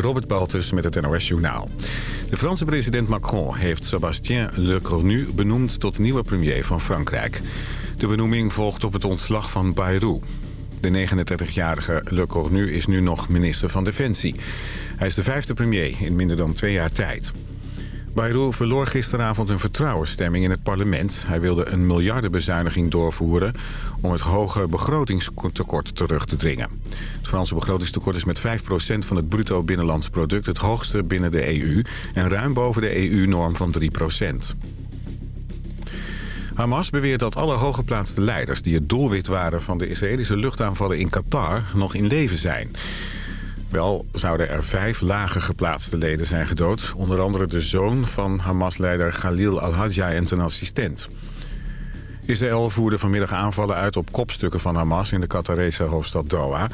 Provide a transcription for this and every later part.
Robert Baltus met het NOS Journaal. De Franse president Macron heeft Sébastien Lecornu benoemd tot nieuwe premier van Frankrijk. De benoeming volgt op het ontslag van Bayrou. De 39-jarige Lecornu is nu nog minister van Defensie. Hij is de vijfde premier in minder dan twee jaar tijd. Bayrou verloor gisteravond een vertrouwensstemming in het parlement. Hij wilde een miljardenbezuiniging doorvoeren om het hoge begrotingstekort terug te dringen. Het Franse begrotingstekort is met 5% van het bruto binnenlands product het hoogste binnen de EU... en ruim boven de EU-norm van 3%. Hamas beweert dat alle hooggeplaatste leiders die het doelwit waren van de Israëlische luchtaanvallen in Qatar nog in leven zijn. Wel zouden er vijf lager geplaatste leden zijn gedood. Onder andere de zoon van Hamas-leider Khalil al-Hadja en zijn assistent. Israël voerde vanmiddag aanvallen uit op kopstukken van Hamas in de Qatarese hoofdstad Doha.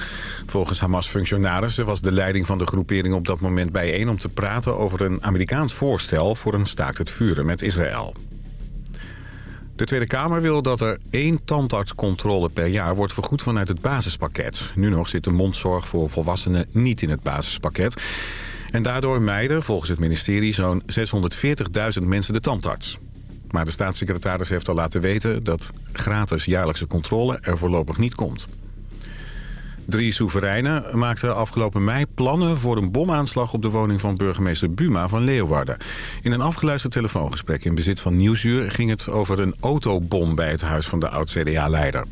Volgens Hamas-functionarissen was de leiding van de groepering op dat moment bijeen om te praten over een Amerikaans voorstel voor een staakt het vuren met Israël. De Tweede Kamer wil dat er één tandartscontrole per jaar wordt vergoed vanuit het basispakket. Nu nog zit de mondzorg voor volwassenen niet in het basispakket. En daardoor mijden volgens het ministerie zo'n 640.000 mensen de tandarts. Maar de staatssecretaris heeft al laten weten dat gratis jaarlijkse controle er voorlopig niet komt. Drie soevereinen maakten afgelopen mei plannen voor een bomaanslag op de woning van burgemeester Buma van Leeuwarden. In een afgeluisterd telefoongesprek in bezit van Nieuwsuur ging het over een autobom bij het huis van de oud-CDA-leider.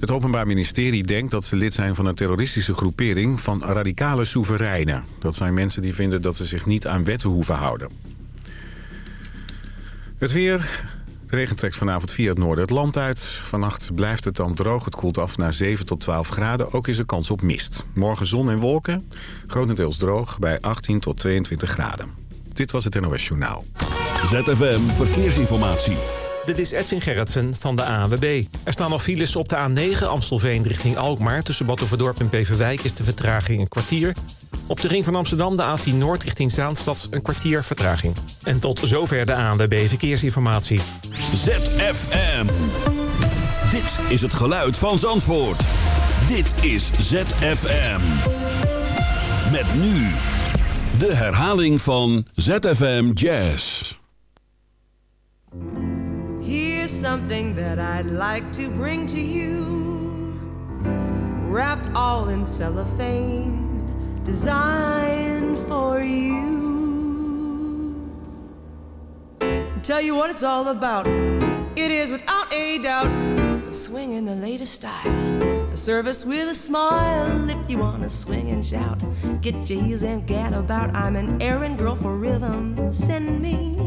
Het Openbaar Ministerie denkt dat ze lid zijn van een terroristische groepering van radicale soevereinen. Dat zijn mensen die vinden dat ze zich niet aan wetten hoeven houden. Het weer, de regen trekt vanavond via het noorden het land uit. Vannacht blijft het dan droog. Het koelt af naar 7 tot 12 graden. Ook is er kans op mist. Morgen zon en wolken. Grotendeels droog bij 18 tot 22 graden. Dit was het NOS Journaal. ZFM Verkeersinformatie. Dit is Edwin Gerritsen van de ANWB. Er staan nog files op de A9 Amstelveen richting Alkmaar. Tussen Battenverdorp en Beverwijk is de vertraging een kwartier. Op de ring van Amsterdam de A10 Noord richting Zaanstad een kwartier vertraging. En tot zover de ANWB Verkeersinformatie. ZFM. Dit is het geluid van Zandvoort. Dit is ZFM. Met nu de herhaling van ZFM Jazz. Here's something that I'd like to bring to you. Wrapped all in cellophane. Designed for you. Tell you what it's all about. It is without a doubt swing in the latest style. A service with a smile if you wanna swing and shout. Get your heels and get about. I'm an errand girl for rhythm. Send me.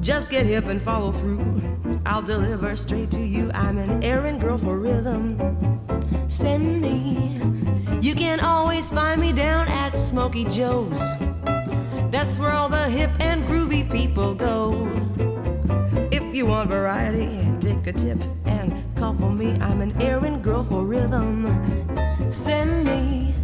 Just get hip and follow through. I'll deliver straight to you. I'm an errand girl for rhythm. Send me. You can always find me down at Smoky Joe's. That's where all the hip and groovy people go. If you want variety, take a tip and call for me. I'm an errand girl for rhythm. Send me.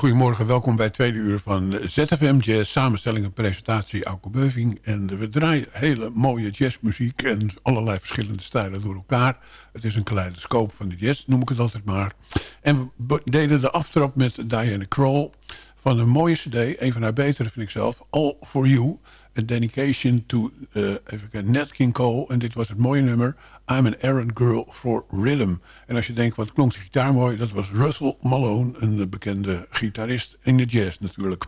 Een hele goede morgen, welkom bij het tweede uur van ZFM Jazz. Samenstelling en presentatie Auke Beuving. En we draaien hele mooie jazzmuziek en allerlei verschillende stijlen door elkaar. Het is een kaleidoscoop van de jazz, noem ik het altijd maar. En we deden de aftrap met Diana Kroll van een mooie cd. Een van haar betere vind ik zelf, All For You. A dedication to uh, even Nat King Cole. En dit was het mooie nummer I'm an errand girl for rhythm. En als je denkt, wat klonk de gitaar mooi... dat was Russell Malone, een bekende gitarist in de jazz natuurlijk.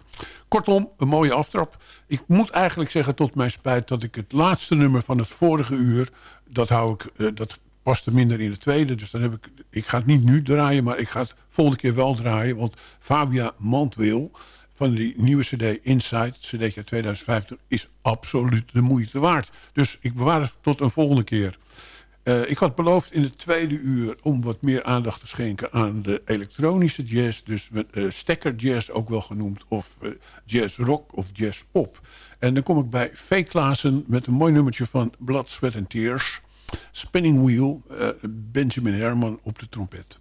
Kortom, een mooie aftrap. Ik moet eigenlijk zeggen tot mijn spijt... dat ik het laatste nummer van het vorige uur... dat, hou ik, uh, dat paste minder in het tweede. Dus dan heb ik... Ik ga het niet nu draaien, maar ik ga het volgende keer wel draaien. Want Fabia Mantwil van die nieuwe cd Inside, cd 2050... is absoluut de moeite waard. Dus ik bewaar het tot een volgende keer. Uh, ik had beloofd in het tweede uur om wat meer aandacht te schenken aan de elektronische jazz. Dus uh, stekker jazz ook wel genoemd. Of uh, jazz rock of jazz pop. En dan kom ik bij V. Klaassen met een mooi nummertje van Blood, Sweat and Tears. Spinning Wheel, Benjamin Herman op de trompet.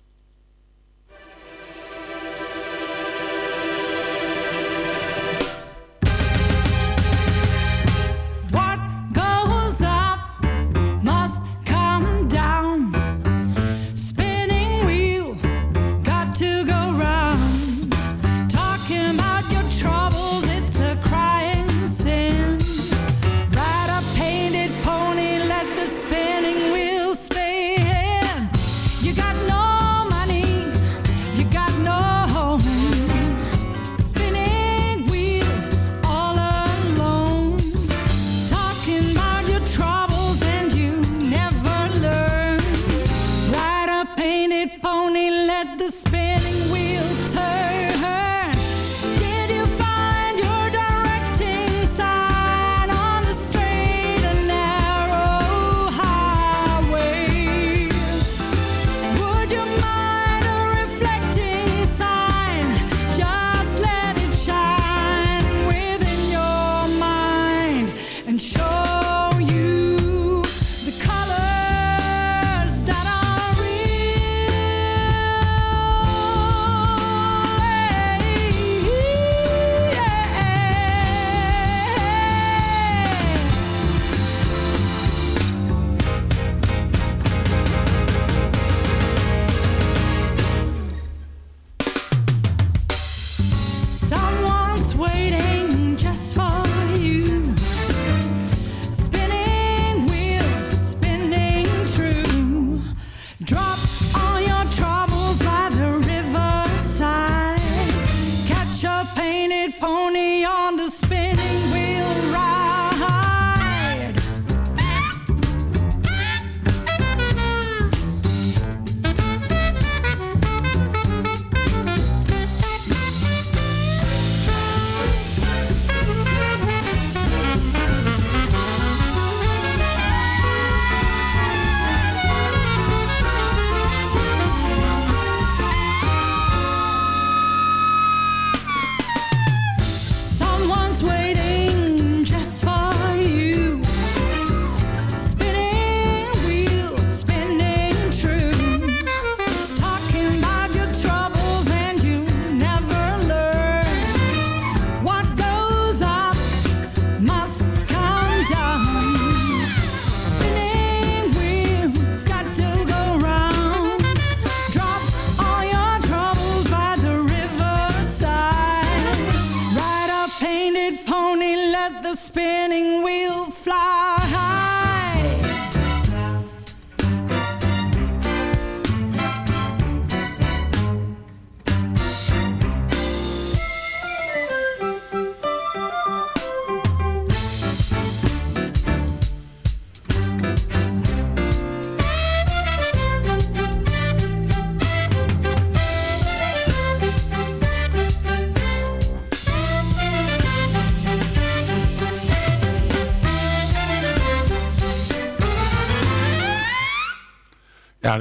spinning wheel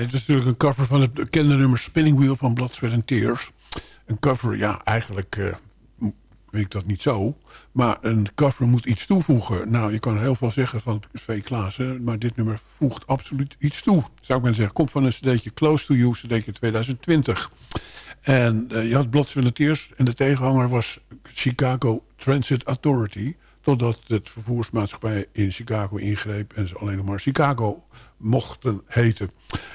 dit is natuurlijk een cover van het bekende nummer Spinning Wheel van Blood, Sweat and Tears. Een cover, ja, eigenlijk uh, vind ik dat niet zo. Maar een cover moet iets toevoegen. Nou, je kan heel veel zeggen van V. Klaassen... maar dit nummer voegt absoluut iets toe. Zou ik maar zeggen. Komt van een cd'tje Close to You, cd'tje 2020. En uh, je had Blood, Sweat and Tears... en de tegenhanger was Chicago Transit Authority... totdat het vervoersmaatschappij in Chicago ingreep... en ze alleen nog maar Chicago mochten heten.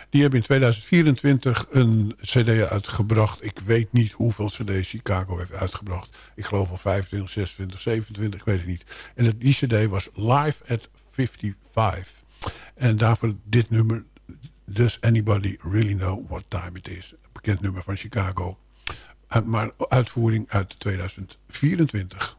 Die hebben in 2024 een cd uitgebracht. Ik weet niet hoeveel cd's Chicago heeft uitgebracht. Ik geloof al 25, 26, 27, ik weet het niet. En die cd was Live at 55. En daarvoor dit nummer... Does anybody really know what time it is? Een bekend nummer van Chicago. Maar uitvoering uit 2024.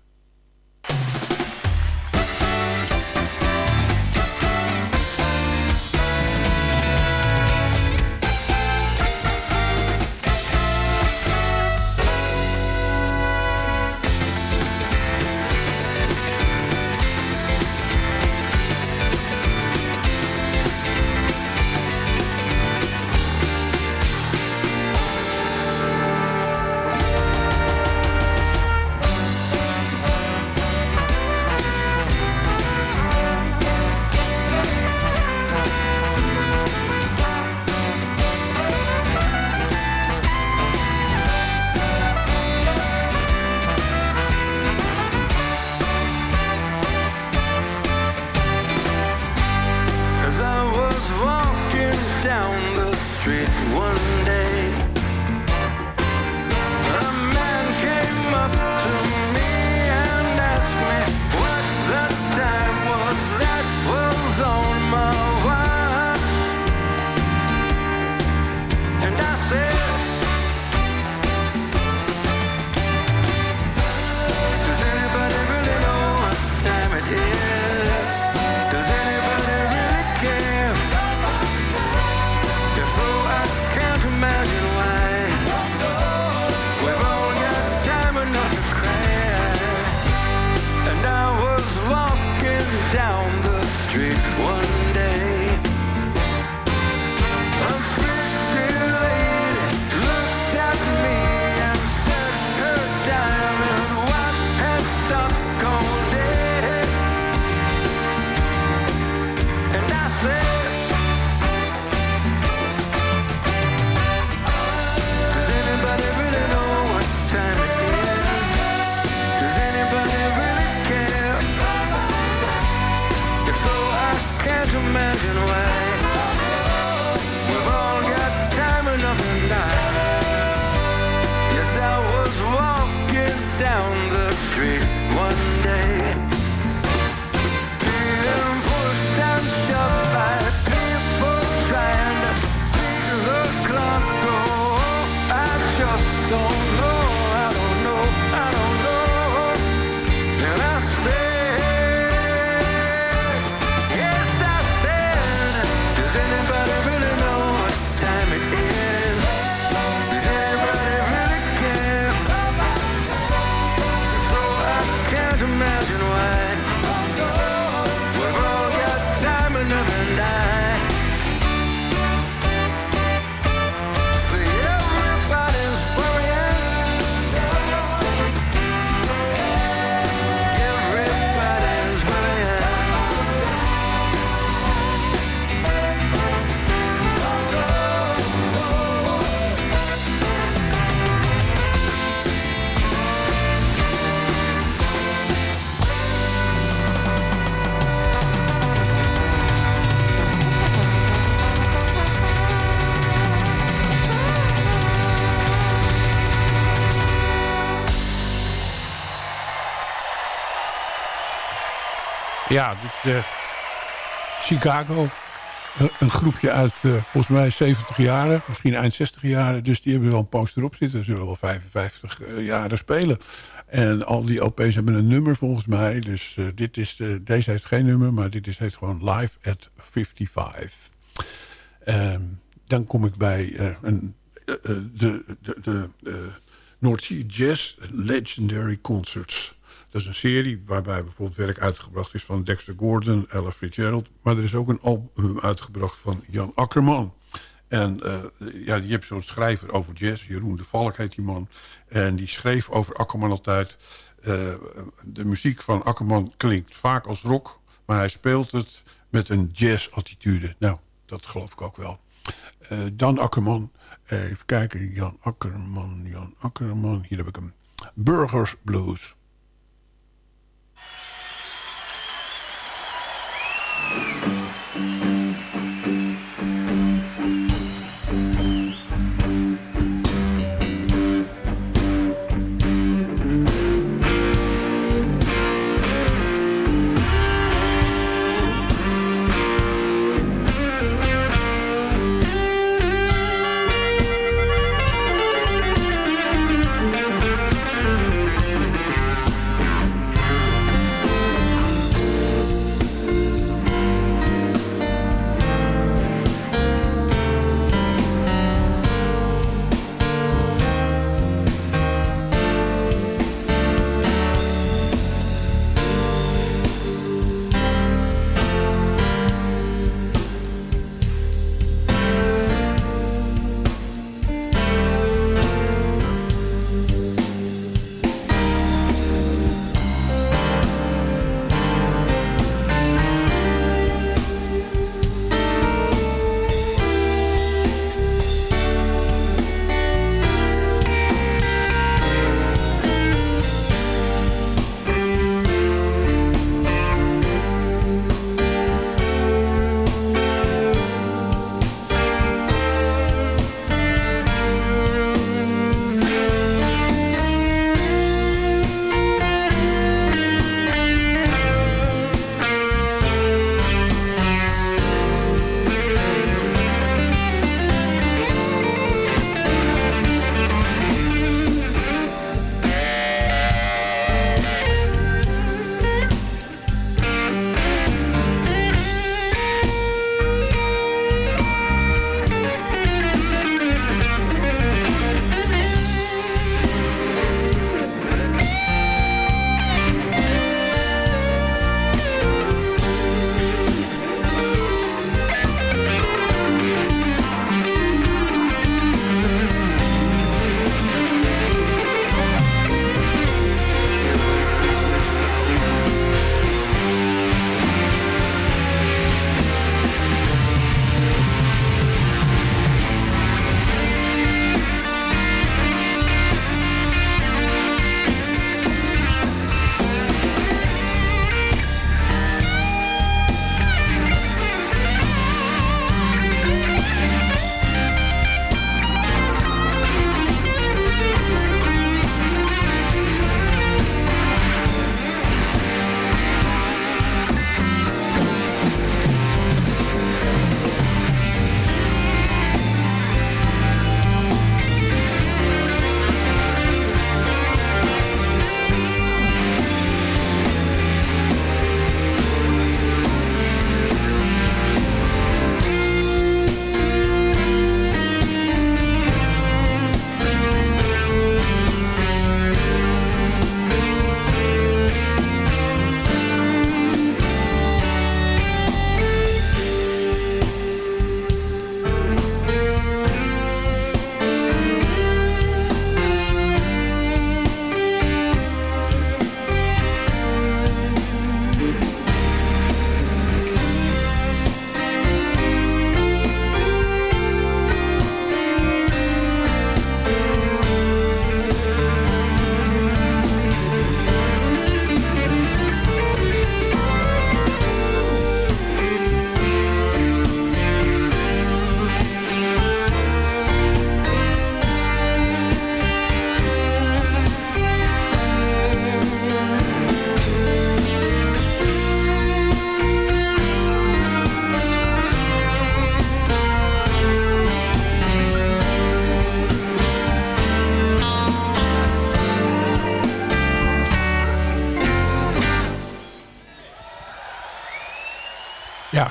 Ja, dit, Chicago. Een groepje uit uh, volgens mij 70 jaren, misschien eind 60 jaren. Dus die hebben wel een poster op zitten. Zullen wel 55 uh, jaren spelen. En al die LP's hebben een nummer volgens mij. Dus uh, dit is, deze heeft geen nummer, maar dit is, heet gewoon Live at 55. Um, dan kom ik bij een, de, de, de North Sea Jazz Legendary Concerts. Dat is een serie waarbij bijvoorbeeld werk uitgebracht is van Dexter Gordon, Ella Fitzgerald. Maar er is ook een album uitgebracht van Jan Akkerman. En uh, ja, je hebt zo'n schrijver over jazz. Jeroen de Valk heet die man. En die schreef over Akkerman altijd... Uh, de muziek van Akkerman klinkt vaak als rock... maar hij speelt het met een jazz-attitude. Nou, dat geloof ik ook wel. Uh, Dan Akkerman. even kijken. Jan Akkerman, Jan Akkerman. Hier heb ik hem. Burgers Blues.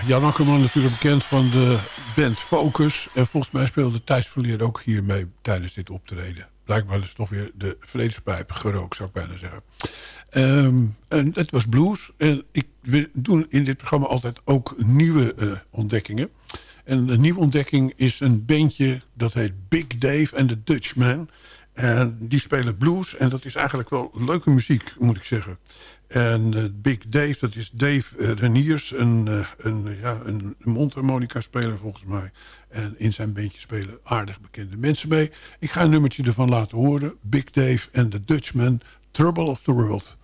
Jan Akkerman natuurlijk bekend van de band Focus. En volgens mij speelde Thijs ook hiermee tijdens dit optreden. Blijkbaar is toch weer de vredespijp gerookt, zou ik bijna zeggen. Ehm, en het was blues. En ik we doen in dit programma altijd ook nieuwe uh, ontdekkingen. En de nieuwe ontdekking is een bandje dat heet Big Dave and the Dutchman. En die spelen blues en dat is eigenlijk wel leuke muziek, moet ik zeggen. En uh, Big Dave, dat is Dave Reniers, een, uh, een, ja, een mondharmonica-speler volgens mij. En in zijn bandje spelen aardig bekende mensen mee. Ik ga een nummertje ervan laten horen. Big Dave and the Dutchman, Trouble of the World.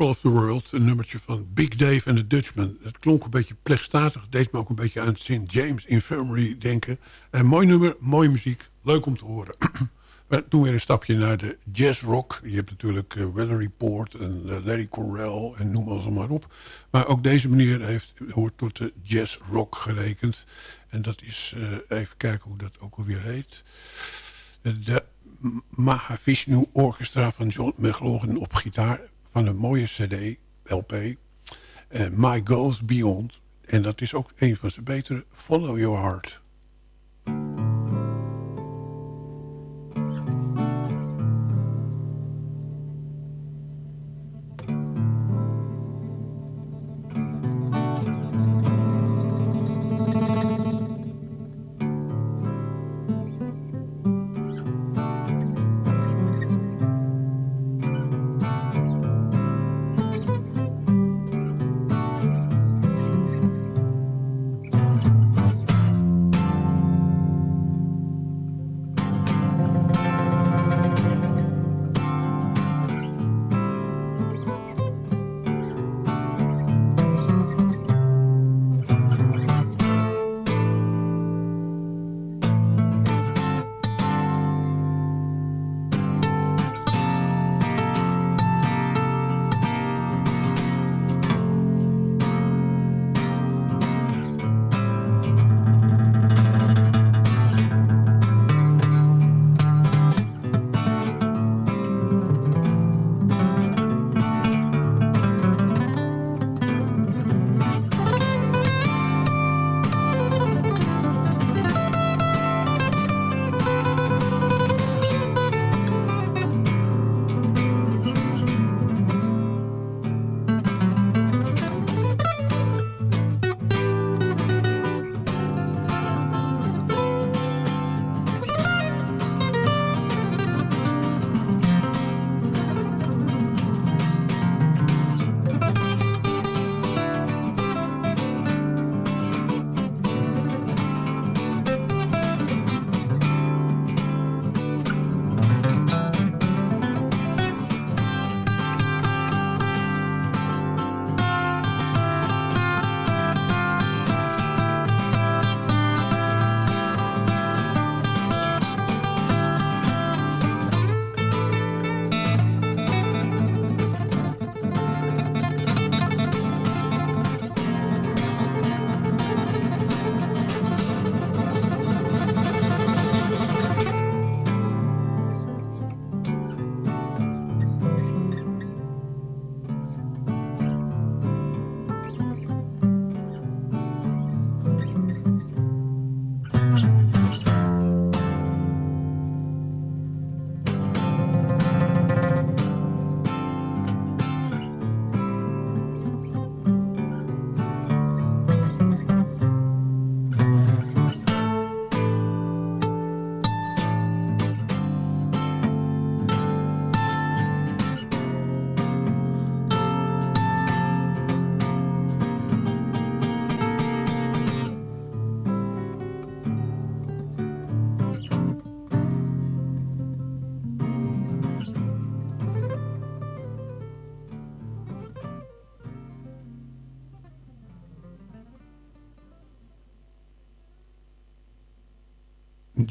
Of the World, een nummertje van Big Dave en the Dutchman. Het klonk een beetje plechtstatig, deed me ook een beetje aan St. James Infirmary denken. Een mooi nummer, mooie muziek, leuk om te horen. We doen weer een stapje naar de jazz rock. Je hebt natuurlijk uh, Weather Report en uh, Larry Correll en noem alles maar op. Maar ook deze meneer heeft, hoort tot de jazz rock gerekend. En dat is, even kijken hoe dat ook alweer heet. De Mahavishnu Orchestra van John McLaughlin op gitaar van een mooie cd, LP. Uh, My Goes Beyond. En dat is ook een van zijn betere Follow Your Heart.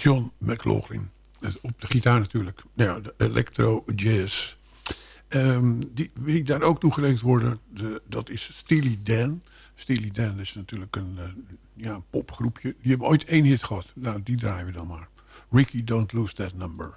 John McLaughlin. Op de gitaar natuurlijk. Ja, de electro jazz. Um, die, wie daar ook toegelegd worden, de, dat is Steely Dan. Steely Dan is natuurlijk een, uh, ja, een popgroepje. Die hebben ooit één hit gehad. Nou, die draaien we dan maar. Ricky, don't lose that number.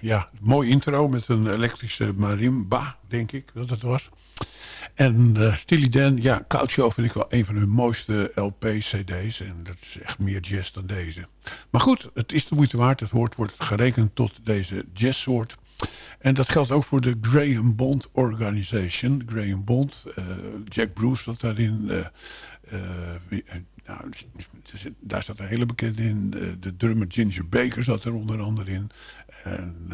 Ja, mooi intro met een elektrische marimba, denk ik dat het was. En uh, Steely Dan, ja, Couch Show vind ik wel een van hun mooiste LP-cd's. En dat is echt meer jazz dan deze. Maar goed, het is de moeite waard. Het hoort, wordt gerekend tot deze jazzsoort. En dat geldt ook voor de Graham Bond Organization. Graham Bond, uh, Jack Bruce zat daarin. Uh, nou, daar staat een hele bekende in. De drummer Ginger Baker zat er onder andere in. En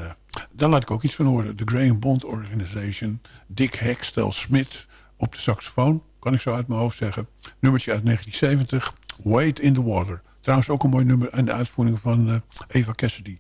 daar laat ik ook iets van horen. De Graham Bond Organization. Dick Hextel Smith op de saxofoon. Kan ik zo uit mijn hoofd zeggen. Nummertje uit 1970. Wait in the Water. Trouwens ook een mooi nummer aan de uitvoering van Eva Cassidy.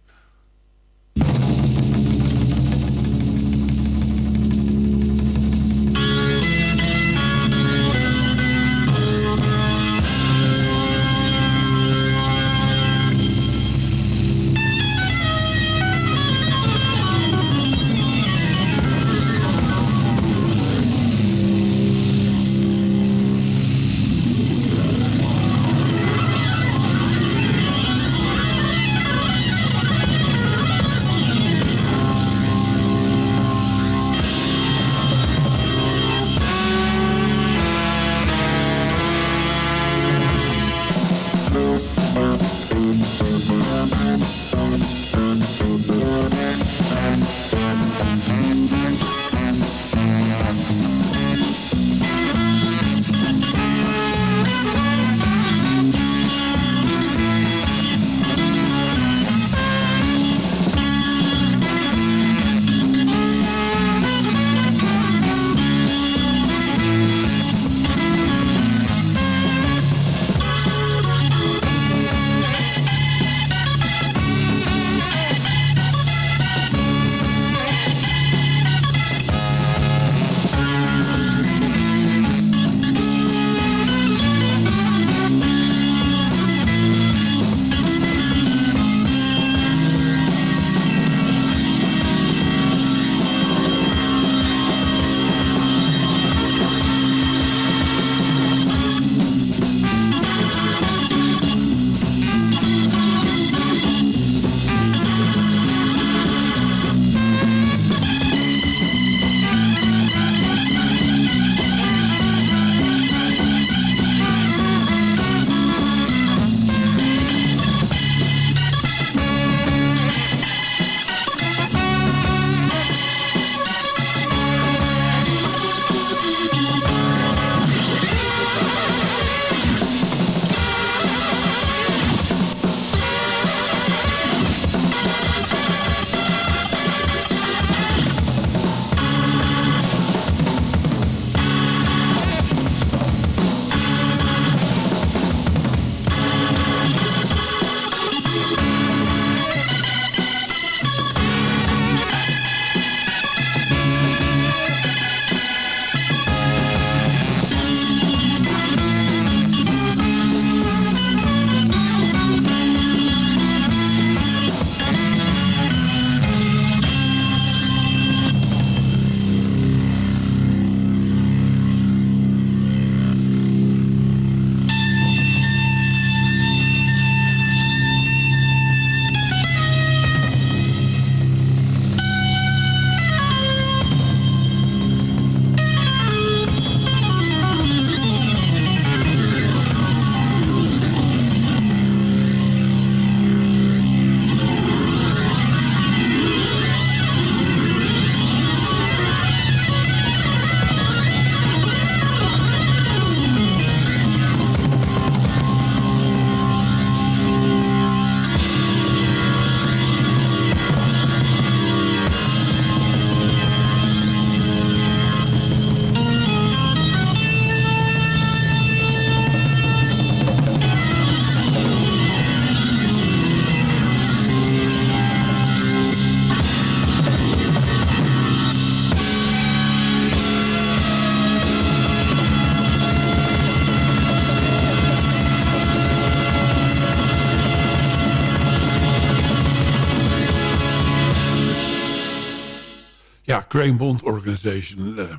Graham Bond Organization. Uh,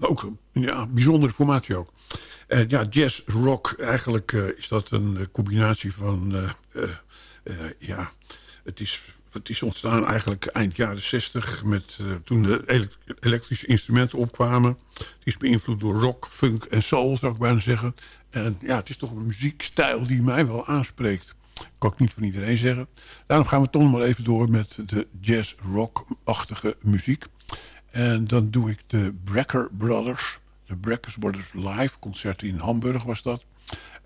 ook ja, bijzondere formatie ook. Uh, ja, jazz, rock, eigenlijk uh, is dat een combinatie van... ja, het is het is ontstaan eigenlijk eind jaren 60... Met, toen de elektrische instrumenten opkwamen. Het is beïnvloed door rock, funk en soul, zou ik bijna zeggen. En ja, het is toch een muziekstijl die mij wel aanspreekt. Kan ik niet van iedereen zeggen. Daarom gaan we toch maar even door met de jazz-rock-achtige muziek. En dan doe ik de Brecker Brothers. De Brecker Brothers live. Concert in Hamburg was dat.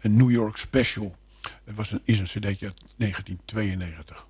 Een New York Special. Het was een, is een cd'tje uit 1992.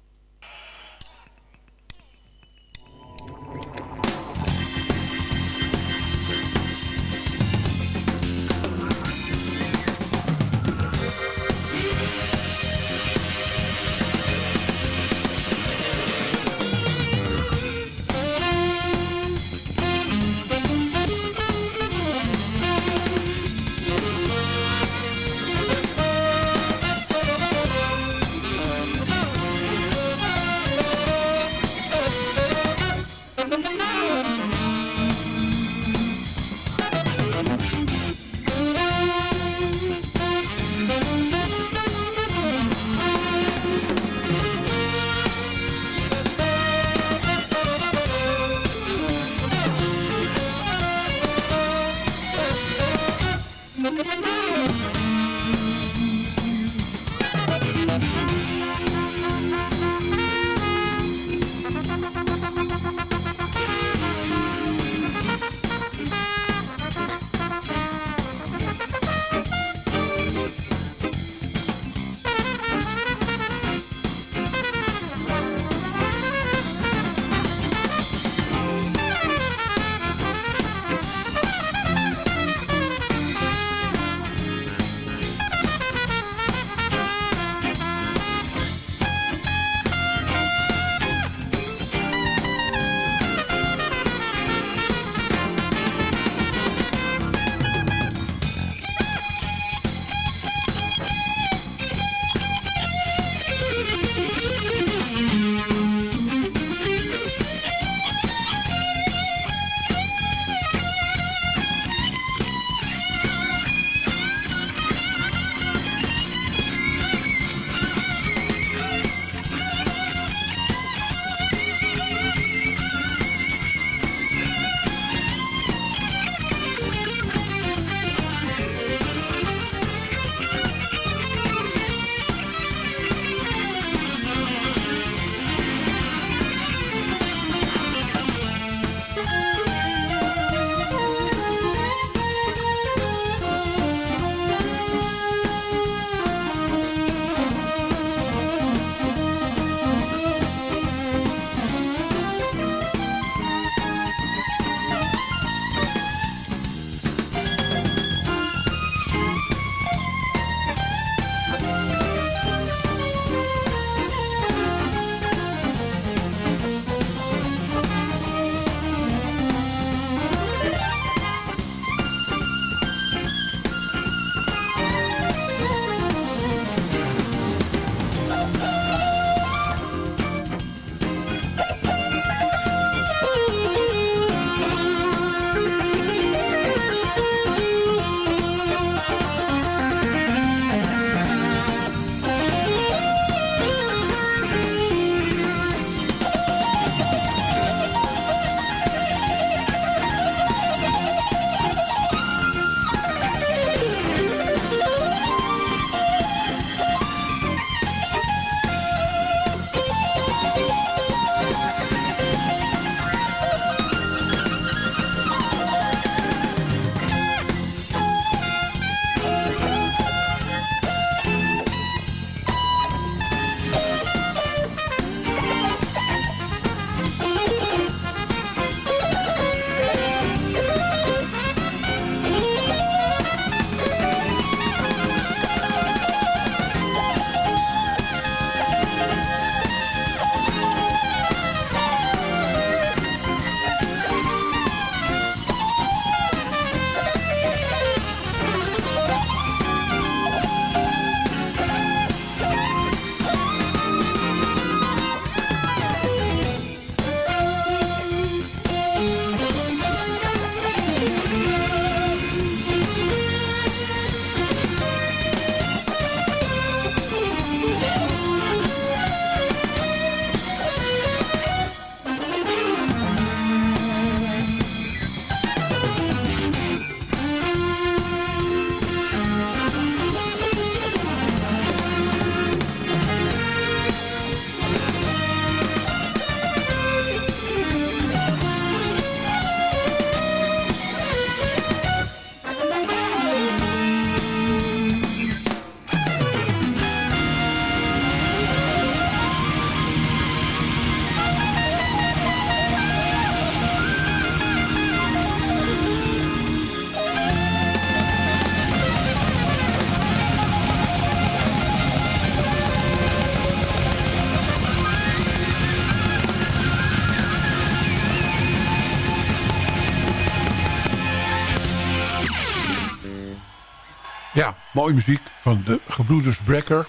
Mooie muziek van de gebroeders Brecker.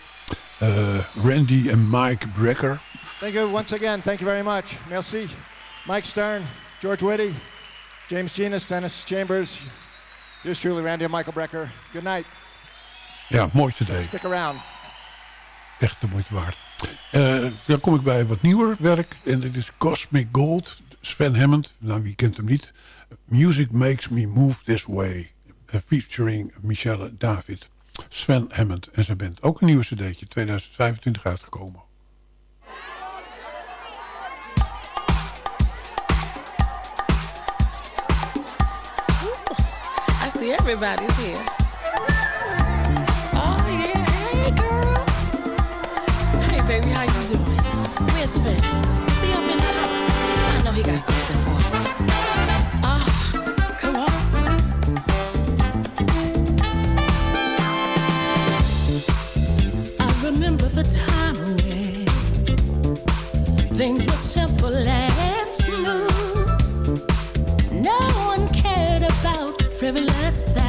Uh, Randy en Mike Brecker. Thank you once again. Thank you very much. Merci. Mike Stern, George Whitty, James Genus, Dennis Chambers. Yours truly, Randy and Michael Brecker. Good night. Ja, mooiste day. Stick around. Echt de moeite waard. Uh, dan kom ik bij wat nieuwer werk. En dit is Cosmic Gold. Sven Hammond. Nou, wie kent hem niet? Music Makes Me Move This Way. Featuring Michelle David. Sven Hammond en zijn band. Ook een nieuwe cd'tje. 2025 uitgekomen. I see everybody's here. Oh yeah, hey girl. Hey baby, how you doing? Where's Finn? Things were simple and smooth. No one cared about frivolous things.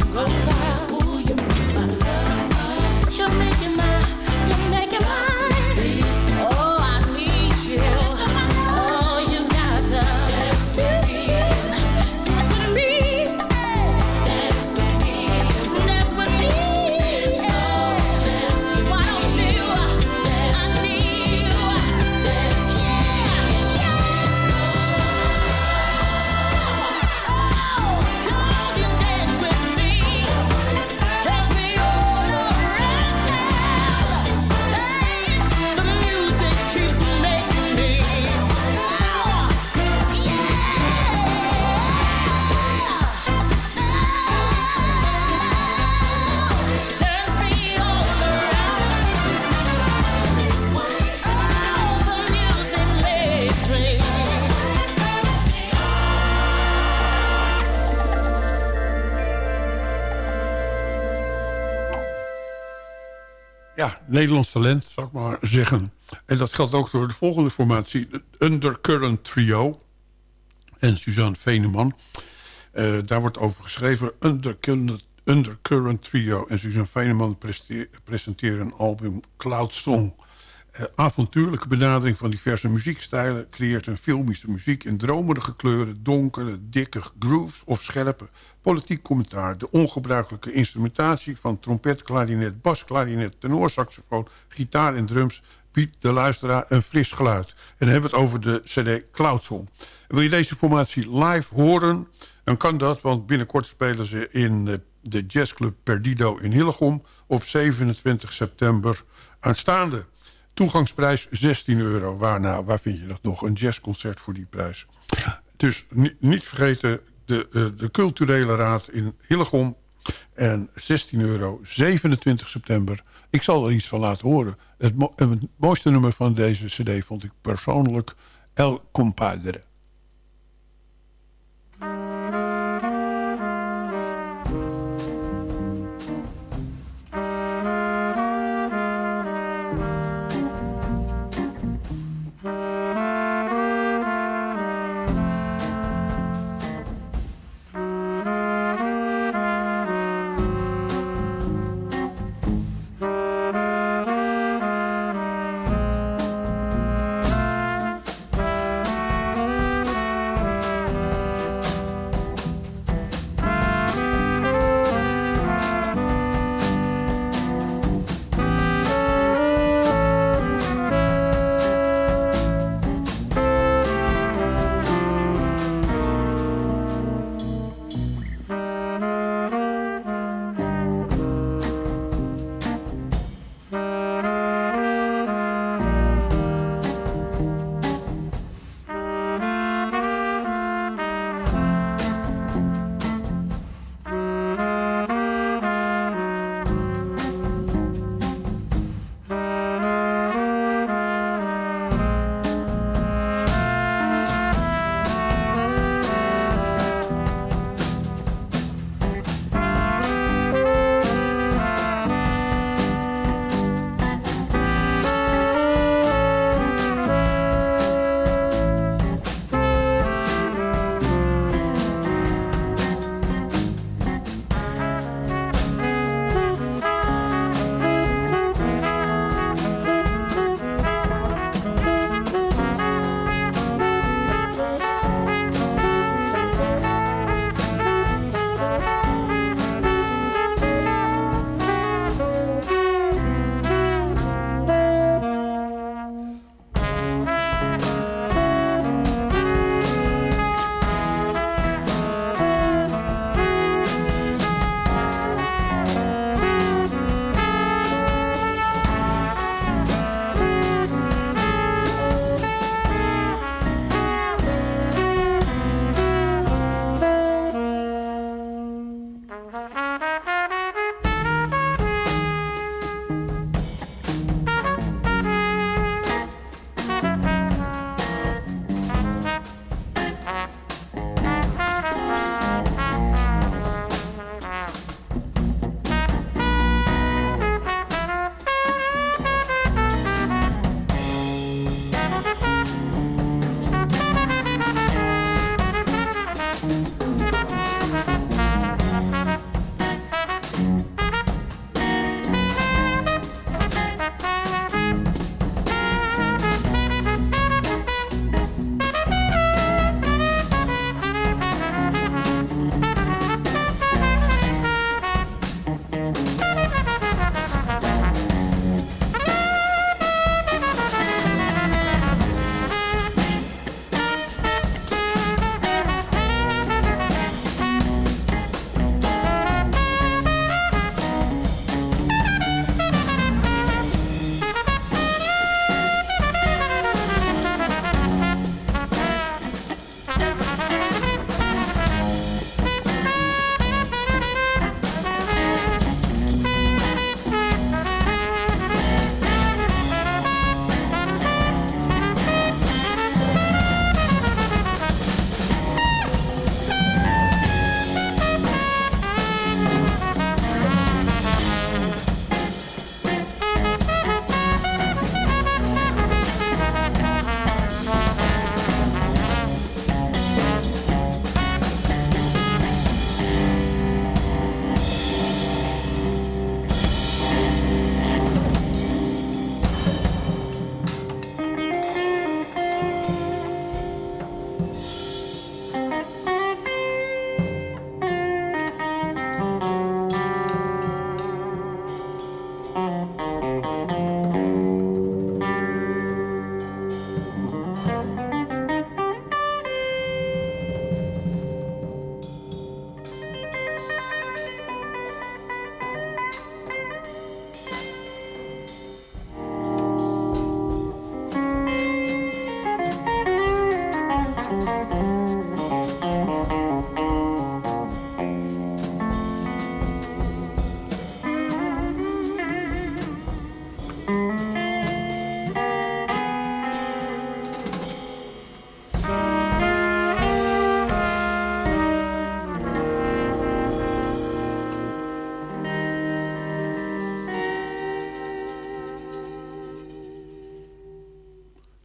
triangle. Nederlands talent, zou ik maar zeggen. En dat geldt ook voor de volgende formatie. Undercurrent Trio. En Suzanne Veneman. Eh, daar wordt over geschreven. Undercurrent, Undercurrent Trio. En Suzanne Veneman presenteren een album Cloud Song. Eh, avontuurlijke benadering van diverse muziekstijlen... creëert een filmische muziek in dromerige kleuren... donkere, dikke grooves of scherpe politiek commentaar... de ongebruikelijke instrumentatie van trompet, klarinet, bas, klarinet... tenorsaxofoon, gitaar en drums... biedt de luisteraar een fris geluid. En dan hebben we het over de cd Cloud Song. En wil je deze formatie live horen... Dan kan dat, want binnenkort spelen ze in eh, de jazzclub Perdido in Hillegom... op 27 september aanstaande. Toegangsprijs 16 euro. Waarna, waar vind je dat nog? Een jazzconcert voor die prijs. Dus ni- niet vergeten, de, eh, de culturele raad in Hillegom. En 16 euro, 27 september. Ik zal er iets van laten horen. Het, het mooiste nummer van deze cd vond ik persoonlijk El Compadre.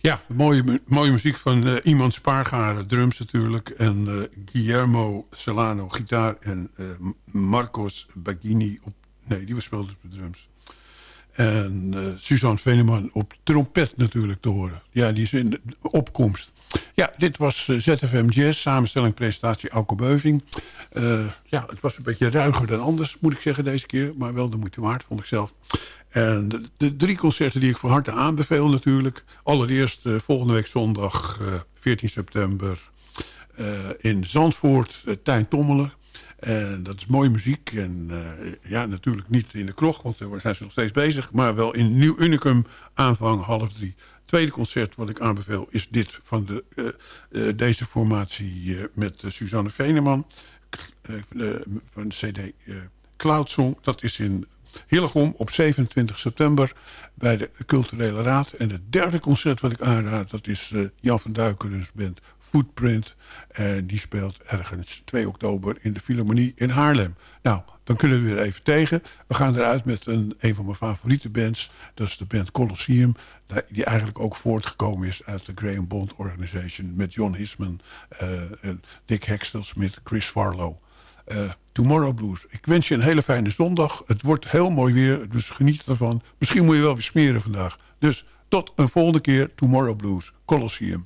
Ja, mooie, mooie muziek van eh, Iman Spaargaren, drums natuurlijk. En eh, Guillermo Solano, gitaar. En eh, Marcos Baggini op... Nee, die was speelde op de drums. En eh, Suzanne Veneman op trompet natuurlijk te horen. Ja, die is in de opkomst. Ja, dit was eh, ZFM Jazz, samenstelling, presentatie, Auke Beuving. Eh, ja, het was een beetje ruiger dan anders, moet ik zeggen deze keer. Maar wel de moeite waard, vond ik zelf. En de, drie concerten die ik van harte aanbeveel natuurlijk. Allereerst volgende week zondag eh, 14 september in Zandvoort, Tijn Tommeler. En dat is mooie muziek. En eh, ja, natuurlijk niet in de krocht, want daar zijn ze nog steeds bezig. Maar wel in Nieuw Unicum, aanvang half drie. Tweede concert wat ik aanbeveel is dit van de, eh, eh, deze formatie met Suzanne Veneman. van de cd eh Cloud Song. Dat is in Hillegom op 27 september bij de Culturele Raad. En het derde concert wat ik aanraad, dat is eh, Jan van Duikerens band Footprint. En die speelt ergens 2 oktober in de Philharmonie in Haarlem. Nou, dan kunnen we weer even tegen. We gaan eruit met een, een van mijn favoriete bands. Dat is de band Colosseum. Die eigenlijk ook voortgekomen is uit de Graham Bond Organization. Met John Hisman, en Dick Hextelsmith, Chris Farlow. Eh, Tomorrow Blues. Ik wens je een hele fijne zondag. Het wordt heel mooi weer, dus geniet ervan. Misschien moet je wel weer smeren vandaag. Dus tot een volgende keer. Tomorrow Blues, Colosseum.